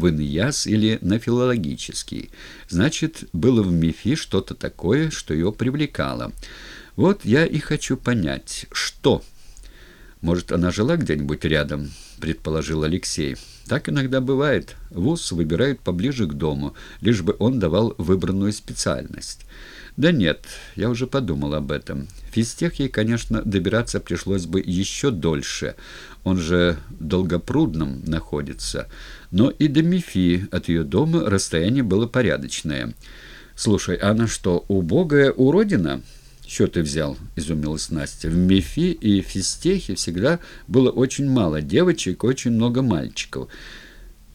в Иньяс или на филологический. Значит, было в МИФИ что-то такое, что ее привлекало. Вот я и хочу понять, что... Может, она жила где-нибудь рядом, предположил Алексей. Так иногда бывает. ВУЗ выбирают поближе к дому, лишь бы он давал выбранную специальность. Да нет, я уже подумал об этом. Физтех ей, конечно, добираться пришлось бы еще дольше. Он же в Долгопрудном находится. Но и до МИФИ от ее дома расстояние было порядочное. «Слушай, она что, убогая уродина?» «Что ты взял?» — изумилась Настя. «В МИФИ и физтехе всегда было очень мало девочек, очень много мальчиков.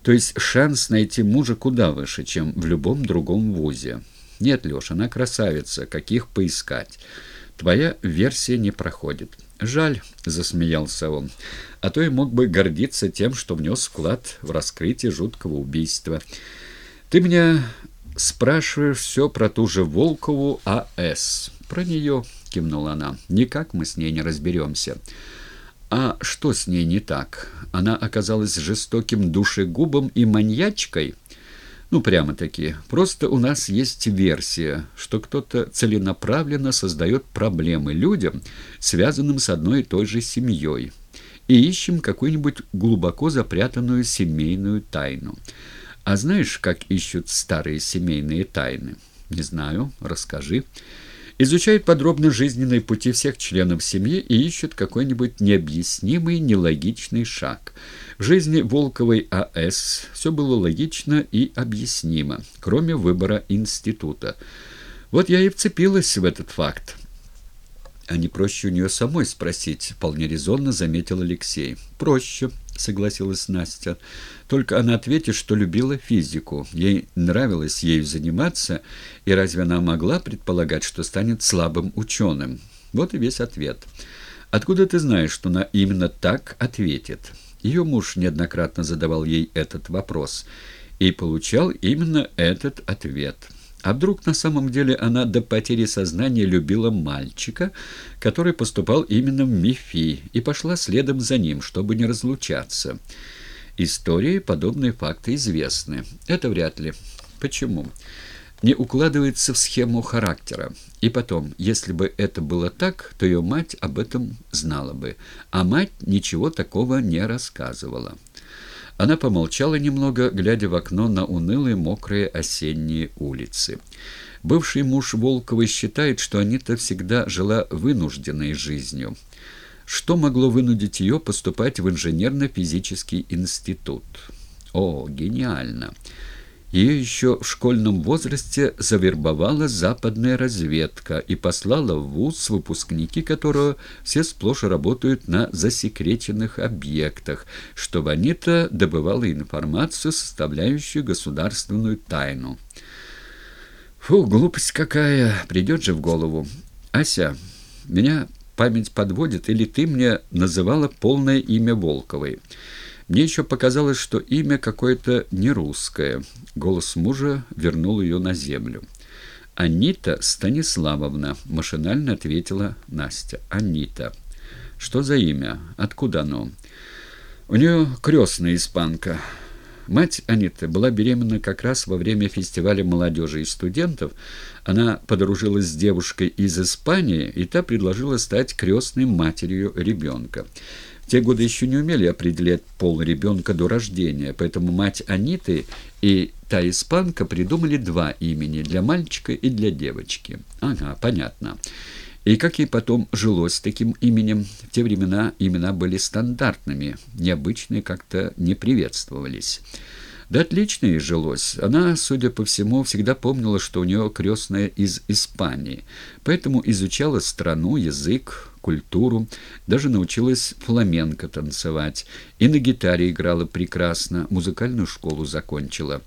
То есть шанс найти мужа куда выше, чем в любом другом вузе. Нет, Леша, она красавица, каких поискать. Твоя версия не проходит». «Жаль», — засмеялся он, — «а то и мог бы гордиться тем, что внес вклад в раскрытие жуткого убийства. Ты меня спрашиваешь все про ту же Волкову А.С.» «Про нее», — кивнула она. «Никак мы с ней не разберемся». «А что с ней не так? Она оказалась жестоким душегубом и маньячкой?» «Ну, прямо-таки. Просто у нас есть версия, что кто-то целенаправленно создает проблемы людям, связанным с одной и той же семьей, и ищем какую-нибудь глубоко запрятанную семейную тайну. А знаешь, как ищут старые семейные тайны?» «Не знаю. Расскажи» изучают подробно жизненные пути всех членов семьи и ищут какой-нибудь необъяснимый, нелогичный шаг. В жизни Волковой А.С. все было логично и объяснимо, кроме выбора института. Вот я и вцепилась в этот факт. А не проще у нее самой спросить, вполне резонно заметил Алексей. Проще, согласилась Настя. Только она ответит, что любила физику. Ей нравилось ею заниматься, и разве она могла предполагать, что станет слабым ученым? Вот и весь ответ. Откуда ты знаешь, что она именно так ответит? Ее муж неоднократно задавал ей этот вопрос и получал именно этот ответ – а вдруг на самом деле она до потери сознания любила мальчика, который поступал именно в МИФИ, и пошла следом за ним, чтобы не разлучаться? Истории подобные факты известны. Это вряд ли. Почему? Не укладывается в схему характера. И потом, если бы это было так, то ее мать об этом знала бы, а мать ничего такого не рассказывала. Она помолчала немного, глядя в окно на унылые мокрые осенние улицы. Бывший муж Волковой считает, что Анита всегда жила вынужденной жизнью. Что могло вынудить ее поступать в инженерно-физический институт? О, гениально! Ее еще в школьном возрасте завербовала западная разведка и послала в ВУЗ, выпускники которого все сплошь работают на засекреченных объектах, чтобы Анита добывала информацию, составляющую государственную тайну. Фу, глупость какая, придет же в голову. Ася, меня память подводит, или ты мне называла полное имя Волковой?» Мне еще показалось, что имя какое-то нерусское. Голос мужа вернул ее на землю. «Анита Станиславовна», — машинально ответила Настя. «Анита. Что за имя? Откуда оно?» «У нее крестная испанка». Мать Аниты была беременна как раз во время фестиваля молодежи и студентов. Она подружилась с девушкой из Испании, и та предложила стать крестной матерью ребенка. В те годы еще не умели определять пол ребенка до рождения, поэтому мать Аниты и та испанка придумали два имени для мальчика и для девочки. Ага, понятно. И как ей потом жилось таким именем? В те времена имена были стандартными, необычные как-то не приветствовались. Да отлично ей жилось. Она, судя по всему, всегда помнила, что у нее крестная из Испании, поэтому изучала страну, язык, культуру, даже научилась фламенко танцевать и на гитаре играла прекрасно, музыкальную школу закончила.